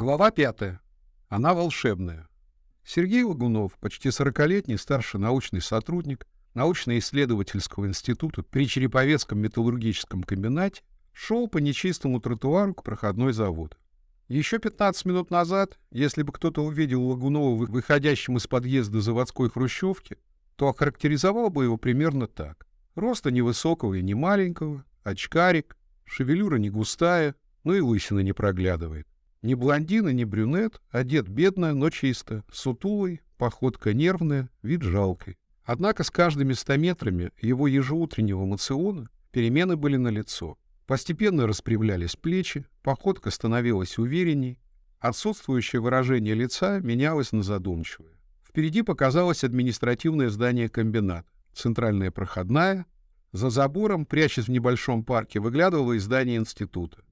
Глава пятая. Она волшебная. Сергей Лагунов, почти сорокалетний старший научный сотрудник научно-исследовательского института при Череповецком металлургическом комбинате, шел по нечистому тротуару к проходной заводу. Еще 15 минут назад, если бы кто-то увидел Лагунова выходящим из подъезда заводской хрущевки, то охарактеризовал бы его примерно так. Роста невысокого и не маленького, очкарик, шевелюра не густая, но и лысина не проглядывает. Ни блондин и ни брюнет, одет бедно, но чисто, сутулый, походка нервная, вид жалкий. Однако с каждыми стометрами его ежеутреннего мациона перемены были налицо. Постепенно распрямлялись плечи, походка становилась уверенней, отсутствующее выражение лица менялось на задумчивое. Впереди показалось административное здание комбината, центральная проходная. За забором, прячась в небольшом парке, выглядывало из здания института.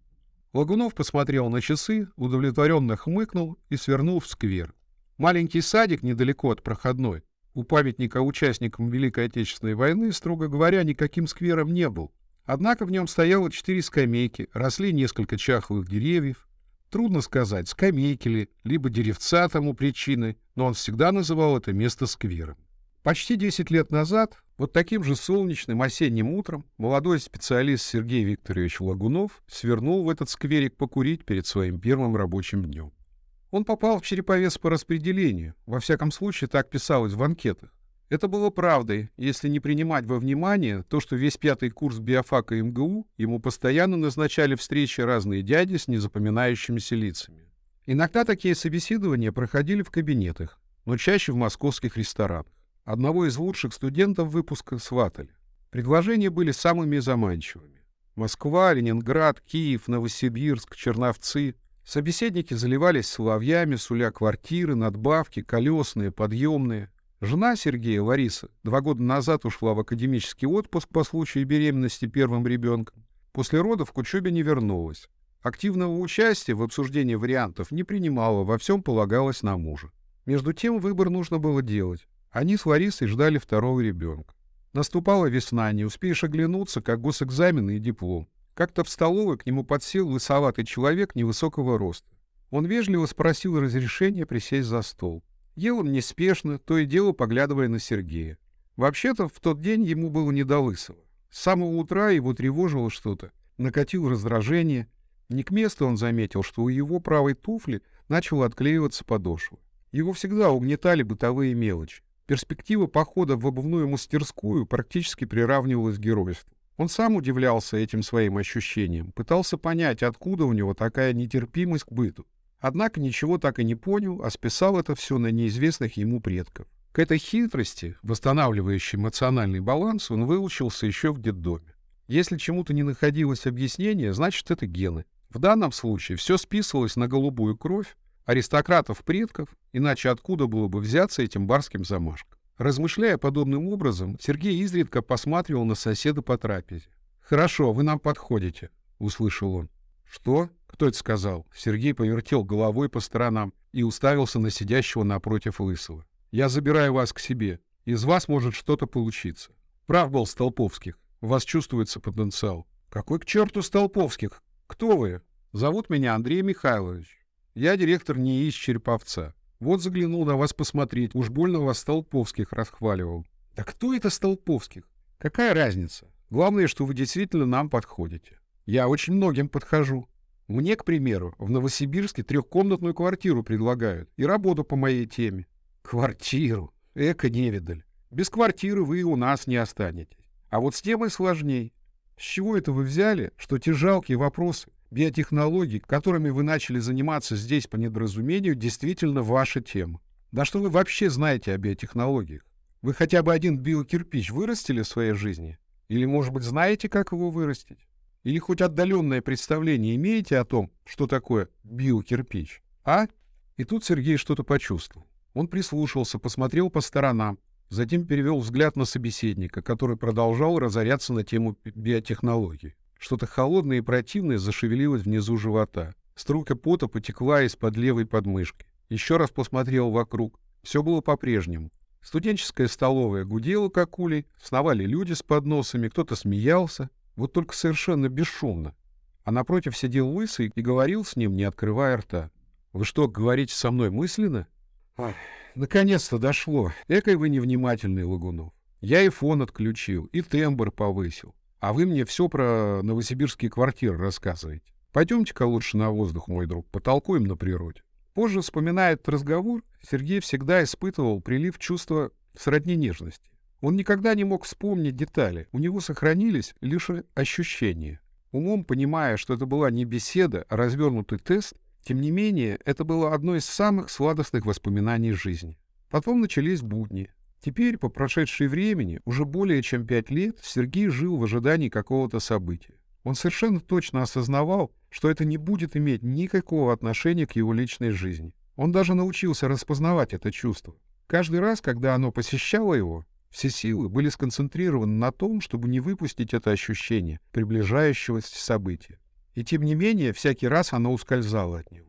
Лагунов посмотрел на часы, удовлетворенно хмыкнул и свернул в сквер. Маленький садик недалеко от проходной. У памятника участникам Великой Отечественной войны, строго говоря, никаким сквером не был. Однако в нем стояло четыре скамейки, росли несколько чахлых деревьев. Трудно сказать, скамейки ли, либо деревца тому причины, но он всегда называл это место сквером. Почти 10 лет назад, вот таким же солнечным осенним утром, молодой специалист Сергей Викторович Лагунов свернул в этот скверик покурить перед своим первым рабочим днем. Он попал в Череповец по распределению, во всяком случае так писалось в анкетах. Это было правдой, если не принимать во внимание то, что весь пятый курс биофака МГУ ему постоянно назначали встречи разные дяди с незапоминающимися лицами. Иногда такие собеседования проходили в кабинетах, но чаще в московских ресторанах. Одного из лучших студентов выпуска сватали. Предложения были самыми заманчивыми. Москва, Ленинград, Киев, Новосибирск, Черновцы. Собеседники заливались соловьями, суля квартиры, надбавки, колесные, подъемные. Жена Сергея, Лариса, два года назад ушла в академический отпуск по случаю беременности первым ребенком. После родов к учебе не вернулась. Активного участия в обсуждении вариантов не принимала, во всем полагалась на мужа. Между тем выбор нужно было делать. Они с Ларисой ждали второго ребенка. Наступала весна, не успеешь оглянуться, как госэкзамены и диплом. Как-то в столовой к нему подсел лысоватый человек невысокого роста. Он вежливо спросил разрешения присесть за стол. Ел он неспешно, то и дело поглядывая на Сергея. Вообще-то в тот день ему было не до лысого. С самого утра его тревожило что-то, накатил раздражение. Не к месту он заметил, что у его правой туфли начала отклеиваться подошва. Его всегда угнетали бытовые мелочи. Перспектива похода в обувную мастерскую практически приравнивалась к геройству. Он сам удивлялся этим своим ощущениям, пытался понять, откуда у него такая нетерпимость к быту. Однако ничего так и не понял, а списал это все на неизвестных ему предков. К этой хитрости, восстанавливающей эмоциональный баланс, он выучился еще в детдоме. Если чему-то не находилось объяснения, значит это гены. В данном случае все списывалось на голубую кровь, аристократов-предков, иначе откуда было бы взяться этим барским замашком? Размышляя подобным образом, Сергей изредка посматривал на соседа по трапезе. «Хорошо, вы нам подходите», — услышал он. «Что? Кто это сказал?» Сергей повертел головой по сторонам и уставился на сидящего напротив Лысого. «Я забираю вас к себе. Из вас может что-то получиться. Прав был Столповских. У вас чувствуется потенциал». «Какой к черту Столповских? Кто вы?» «Зовут меня Андрей Михайлович. Я директор НИИ из Череповца. Вот заглянул на вас посмотреть, уж больно вас Столповских расхваливал. Да кто это Столповских? Какая разница? Главное, что вы действительно нам подходите. Я очень многим подхожу. Мне, к примеру, в Новосибирске трехкомнатную квартиру предлагают и работу по моей теме. Квартиру? Эко-невидаль. Без квартиры вы и у нас не останетесь. А вот с темой сложней. С чего это вы взяли, что те жалкие вопросы биотехнологий, которыми вы начали заниматься здесь по недоразумению, действительно ваша тема. Да что вы вообще знаете о биотехнологиях? Вы хотя бы один биокирпич вырастили в своей жизни? Или, может быть, знаете, как его вырастить? Или хоть отдаленное представление имеете о том, что такое биокирпич? А? И тут Сергей что-то почувствовал. Он прислушался, посмотрел по сторонам, затем перевел взгляд на собеседника, который продолжал разоряться на тему биотехнологий. Что-то холодное и противное зашевелилось внизу живота. Струйка пота потекла из-под левой подмышки. Еще раз посмотрел вокруг. Все было по-прежнему. Студенческая столовая гудела, как улей, сновали люди с подносами, кто-то смеялся, вот только совершенно бесшумно. А напротив сидел лысый и говорил с ним, не открывая рта. Вы что, говорите со мной мысленно? наконец-то дошло. Экой вы невнимательный, Лагунов. Я и фон отключил, и тембр повысил. А вы мне все про новосибирские квартиры рассказываете. Пойдемте-ка лучше на воздух, мой друг, потолкуем на природе. Позже, вспоминая этот разговор, Сергей всегда испытывал прилив чувства сродни нежности. Он никогда не мог вспомнить детали, у него сохранились лишь ощущения. Умом понимая, что это была не беседа, а развернутый тест, тем не менее, это было одно из самых сладостных воспоминаний жизни. Потом начались будни. Теперь, по прошедшей времени, уже более чем пять лет, Сергей жил в ожидании какого-то события. Он совершенно точно осознавал, что это не будет иметь никакого отношения к его личной жизни. Он даже научился распознавать это чувство. Каждый раз, когда оно посещало его, все силы были сконцентрированы на том, чтобы не выпустить это ощущение приближающегося события. И тем не менее, всякий раз оно ускользало от него.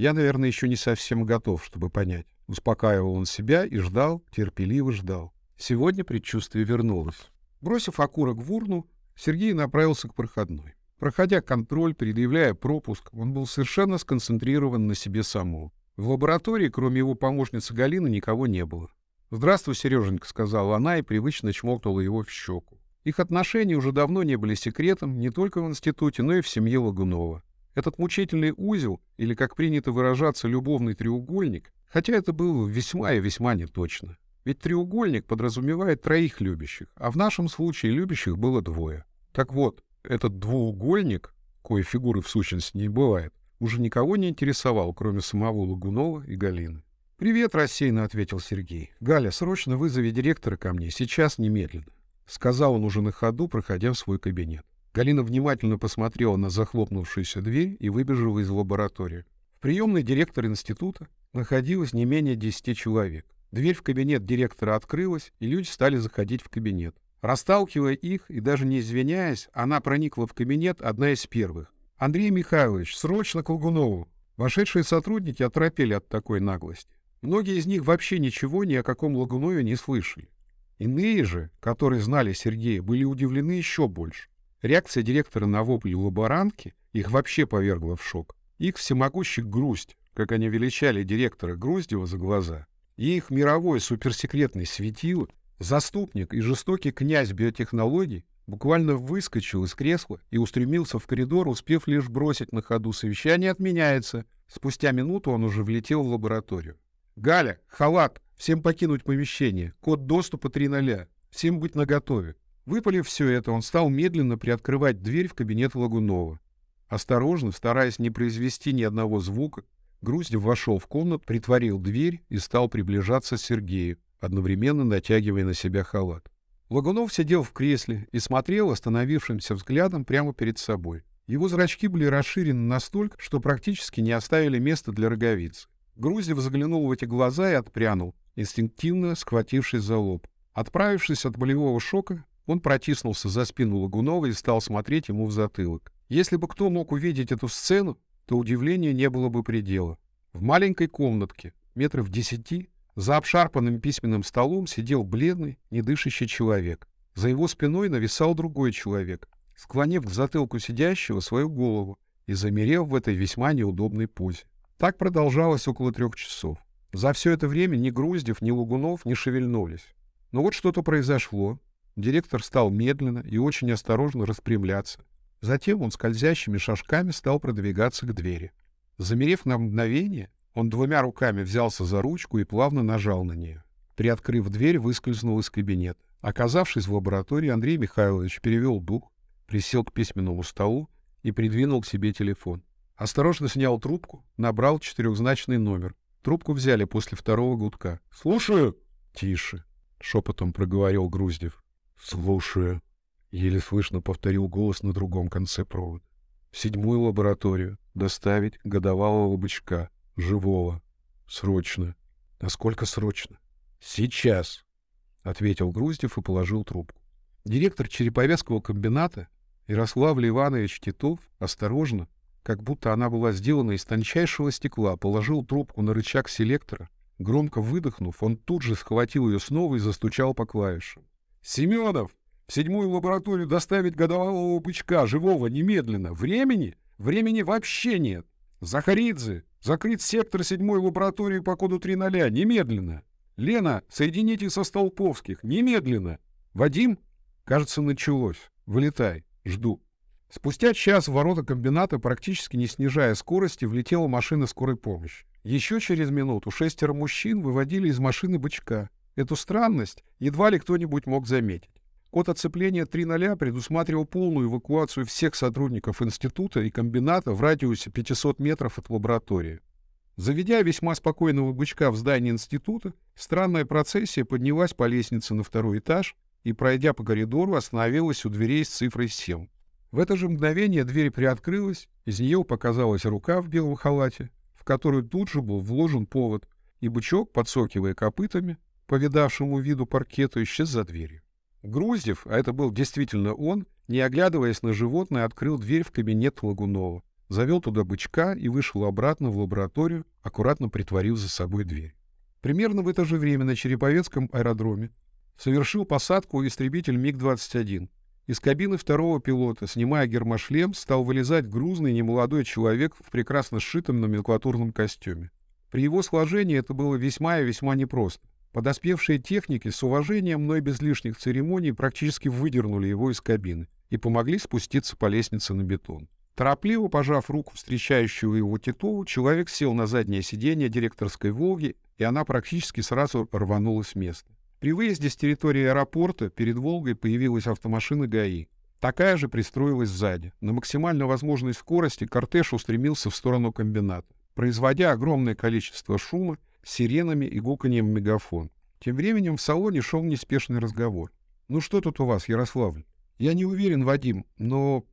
Я, наверное, еще не совсем готов, чтобы понять. Успокаивал он себя и ждал, терпеливо ждал. Сегодня предчувствие вернулось. Бросив окурок в урну, Сергей направился к проходной. Проходя контроль, предъявляя пропуск, он был совершенно сконцентрирован на себе самом. В лаборатории, кроме его помощницы Галины, никого не было. «Здравствуй, Сереженька», — сказала она и привычно чмокнула его в щеку. Их отношения уже давно не были секретом не только в институте, но и в семье Лагунова. Этот мучительный узел, или, как принято выражаться, любовный треугольник, хотя это было весьма и весьма неточно. Ведь треугольник подразумевает троих любящих, а в нашем случае любящих было двое. Так вот, этот двуугольник, кое фигуры в сущности не бывает, уже никого не интересовал, кроме самого Лагунова и Галины. «Привет», — рассеянно ответил Сергей. «Галя, срочно вызови директора ко мне, сейчас, немедленно». — сказал он уже на ходу, проходя в свой кабинет. Галина внимательно посмотрела на захлопнувшуюся дверь и выбежала из лаборатории. В приемной директора института находилось не менее десяти человек. Дверь в кабинет директора открылась, и люди стали заходить в кабинет. Расталкивая их и даже не извиняясь, она проникла в кабинет, одна из первых. «Андрей Михайлович, срочно к Лугунову!» Вошедшие сотрудники оторопели от такой наглости. Многие из них вообще ничего ни о каком Лагунове не слышали. Иные же, которые знали Сергея, были удивлены еще больше. Реакция директора на вопли лаборантки их вообще повергла в шок. Их всемогущий грусть, как они величали директора Груздева за глаза, и их мировой суперсекретный светило, заступник и жестокий князь биотехнологий, буквально выскочил из кресла и устремился в коридор, успев лишь бросить на ходу совещание отменяется. Спустя минуту он уже влетел в лабораторию. «Галя, халат! Всем покинуть помещение. Код доступа 3.0. Всем быть наготове. Выпалив все это, он стал медленно приоткрывать дверь в кабинет Лагунова. Осторожно, стараясь не произвести ни одного звука, Груздев вошел в комнату, притворил дверь и стал приближаться к Сергею, одновременно натягивая на себя халат. Лагунов сидел в кресле и смотрел остановившимся взглядом прямо перед собой. Его зрачки были расширены настолько, что практически не оставили места для роговицы. Груздев заглянул в эти глаза и отпрянул, инстинктивно схватившись за лоб. Отправившись от болевого шока, он протиснулся за спину Лагунова и стал смотреть ему в затылок. Если бы кто мог увидеть эту сцену, то удивления не было бы предела. В маленькой комнатке, метров десяти, за обшарпанным письменным столом сидел бледный, недышащий человек. За его спиной нависал другой человек, склонив к затылку сидящего свою голову и замерев в этой весьма неудобной позе. Так продолжалось около трех часов. За все это время ни Груздев, ни Лугунов не шевельнулись. Но вот что-то произошло. Директор стал медленно и очень осторожно распрямляться. Затем он скользящими шажками стал продвигаться к двери. Замерев на мгновение, он двумя руками взялся за ручку и плавно нажал на нее. Приоткрыв дверь, выскользнул из кабинета. Оказавшись в лаборатории, Андрей Михайлович перевел дух, присел к письменному столу и придвинул к себе телефон. Осторожно снял трубку, набрал четырехзначный номер, Трубку взяли после второго гудка. «Слушаю!» «Тише!» — шепотом проговорил Груздев. «Слушаю!» — еле слышно повторил голос на другом конце провода. «В седьмую лабораторию. Доставить годовалого бычка. Живого. Срочно!» «Насколько срочно?» «Сейчас!» — ответил Груздев и положил трубку. Директор Череповецкого комбината Ярослав Иванович Титов осторожно, как будто она была сделана из тончайшего стекла, положил трубку на рычаг селектора. Громко выдохнув, он тут же схватил ее снова и застучал по клавишам. «Семенов! В седьмую лабораторию доставить годовалого бычка, живого, немедленно! Времени? Времени вообще нет! «Захаридзе! Закрыть сектор седьмой лаборатории по коду 3.0! Немедленно! Лена, соедините со Столповских! Немедленно! Вадим?» «Кажется, началось. Вылетай. Жду». Спустя час в ворота комбината, практически не снижая скорости, влетела машина скорой помощи. Еще через минуту шестеро мужчин выводили из машины бычка. Эту странность едва ли кто-нибудь мог заметить. Код оцепления 3.0 предусматривал полную эвакуацию всех сотрудников института и комбината в радиусе 500 метров от лаборатории. Заведя весьма спокойного бычка в здание института, странная процессия поднялась по лестнице на второй этаж и, пройдя по коридору, остановилась у дверей с цифрой 7. В это же мгновение дверь приоткрылась, из нее показалась рука в белом халате, в которую тут же был вложен повод, и бычок, подсокивая копытами, по видавшему виду паркету, исчез за дверью. Груздев, а это был действительно он, не оглядываясь на животное, открыл дверь в кабинет Лагунова, завел туда бычка и вышел обратно в лабораторию, аккуратно притворив за собой дверь. Примерно в это же время на Череповецком аэродроме совершил посадку истребитель МиГ-21, из кабины второго пилота, снимая гермошлем, стал вылезать грузный немолодой человек в прекрасно сшитом номенклатурном костюме. При его сложении это было весьма и весьма непросто. Подоспевшие техники с уважением, но и без лишних церемоний практически выдернули его из кабины и помогли спуститься по лестнице на бетон. Торопливо пожав руку встречающего его Титову, человек сел на заднее сиденье директорской «Волги», и она практически сразу рванулась с места. При выезде с территории аэропорта перед «Волгой» появилась автомашина ГАИ. Такая же пристроилась сзади. На максимально возможной скорости кортеж устремился в сторону комбината, производя огромное количество шума, сиренами и гуканьем мегафон. Тем временем в салоне шел неспешный разговор. «Ну что тут у вас, Ярославль?» «Я не уверен, Вадим, но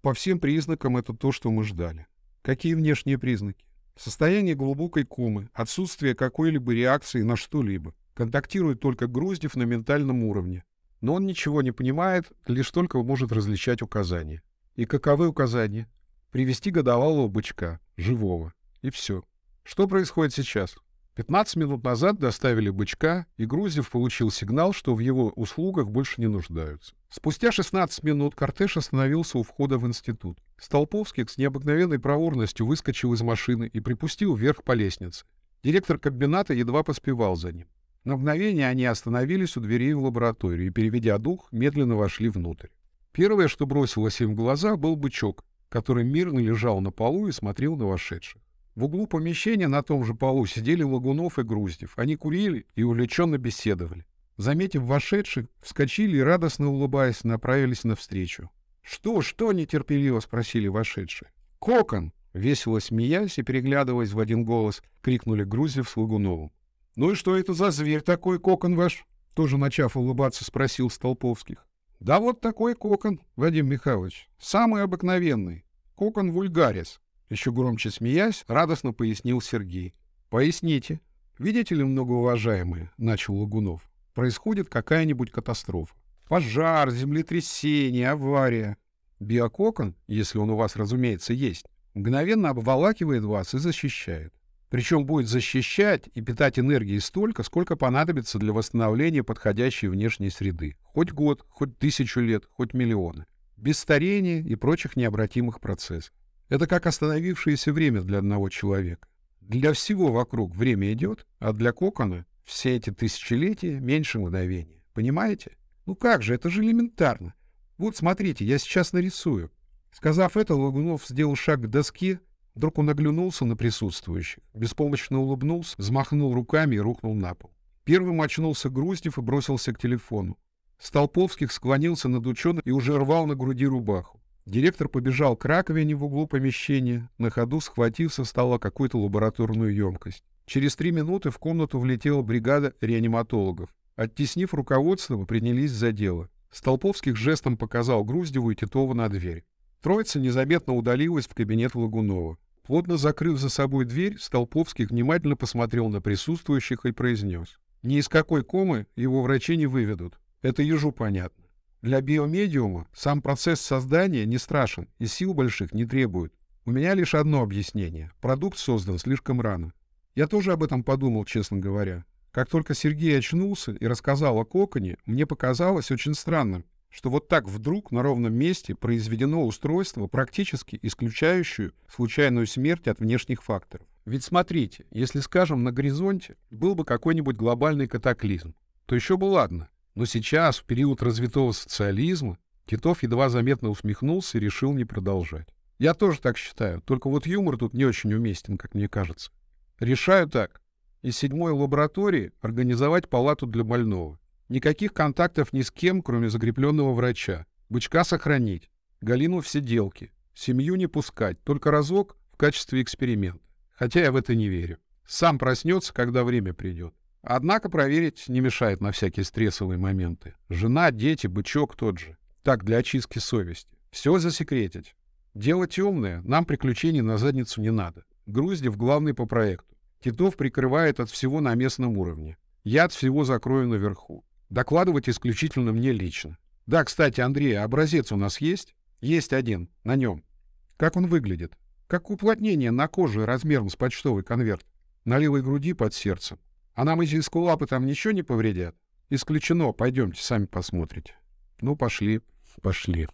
по всем признакам это то, что мы ждали». «Какие внешние признаки?» «Состояние глубокой комы, отсутствие какой-либо реакции на что-либо. Контактирует только Груздев на ментальном уровне. Но он ничего не понимает, лишь только может различать указания. И каковы указания? Привести годовалого бычка, живого. И все. Что происходит сейчас? 15 минут назад доставили бычка, и Груздев получил сигнал, что в его услугах больше не нуждаются. Спустя 16 минут кортеж остановился у входа в институт. Столповский с необыкновенной проворностью выскочил из машины и припустил вверх по лестнице. Директор комбината едва поспевал за ним. На мгновение они остановились у дверей в лабораторию и, переведя дух, медленно вошли внутрь. Первое, что бросилось им в глаза, был бычок, который мирно лежал на полу и смотрел на вошедших. В углу помещения на том же полу сидели Лагунов и Груздев. Они курили и увлеченно беседовали. Заметив вошедших, вскочили и, радостно улыбаясь, направились навстречу. «Что, что?» — нетерпеливо спросили вошедшие. «Кокон!» — весело смеясь и переглядываясь в один голос, крикнули Груздев с Лагуновым. «Ну и что это за зверь такой, кокон ваш?» Тоже начав улыбаться, спросил Столповских. «Да вот такой кокон, Вадим Михайлович, самый обыкновенный. Кокон вульгарис». Еще громче смеясь, радостно пояснил Сергей. «Поясните. Видите ли, многоуважаемые, — начал Лагунов, — происходит какая-нибудь катастрофа. Пожар, землетрясение, авария. Биококон, если он у вас, разумеется, есть, мгновенно обволакивает вас и защищает. Причем будет защищать и питать энергией столько, сколько понадобится для восстановления подходящей внешней среды. Хоть год, хоть тысячу лет, хоть миллионы. Без старения и прочих необратимых процессов. Это как остановившееся время для одного человека. Для всего вокруг время идет, а для кокона все эти тысячелетия меньше мгновения. Понимаете? Ну как же, это же элементарно. Вот смотрите, я сейчас нарисую. Сказав это, Лагунов сделал шаг к доске, Вдруг он оглянулся на присутствующих, беспомощно улыбнулся, взмахнул руками и рухнул на пол. Первым очнулся Груздев и бросился к телефону. Столповских склонился над ученым и уже рвал на груди рубаху. Директор побежал к раковине в углу помещения, на ходу схватив со стола какую-то лабораторную емкость. Через три минуты в комнату влетела бригада реаниматологов. Оттеснив руководство, принялись за дело. Столповских жестом показал Груздеву и Титова на дверь. Троица незаметно удалилась в кабинет Лагунова. Плотно закрыв за собой дверь, Столповский внимательно посмотрел на присутствующих и произнес. Ни из какой комы его врачи не выведут. Это ежу понятно. Для биомедиума сам процесс создания не страшен и сил больших не требует. У меня лишь одно объяснение. Продукт создан слишком рано. Я тоже об этом подумал, честно говоря. Как только Сергей очнулся и рассказал о коконе, мне показалось очень странным, что вот так вдруг на ровном месте произведено устройство, практически исключающее случайную смерть от внешних факторов. Ведь смотрите, если, скажем, на горизонте был бы какой-нибудь глобальный катаклизм, то еще бы ладно. Но сейчас, в период развитого социализма, Титов едва заметно усмехнулся и решил не продолжать. Я тоже так считаю, только вот юмор тут не очень уместен, как мне кажется. Решаю так. Из седьмой лаборатории организовать палату для больного. Никаких контактов ни с кем, кроме закрепленного врача. Бычка сохранить. Галину в сиделке. Семью не пускать. Только разок в качестве эксперимента. Хотя я в это не верю. Сам проснется, когда время придет. Однако проверить не мешает на всякие стрессовые моменты. Жена, дети, бычок тот же. Так, для очистки совести. Все засекретить. Дело темное, нам приключений на задницу не надо. Груздев главный по проекту. Титов прикрывает от всего на местном уровне. Я от всего закрою наверху. Докладывать исключительно мне лично. Да, кстати, Андрей, образец у нас есть? Есть один, на нем. Как он выглядит? Как уплотнение на коже размером с почтовый конверт. На левой груди под сердцем. А нам эти скулапы там ничего не повредят? Исключено, пойдемте, сами посмотрите. Ну, пошли, пошли.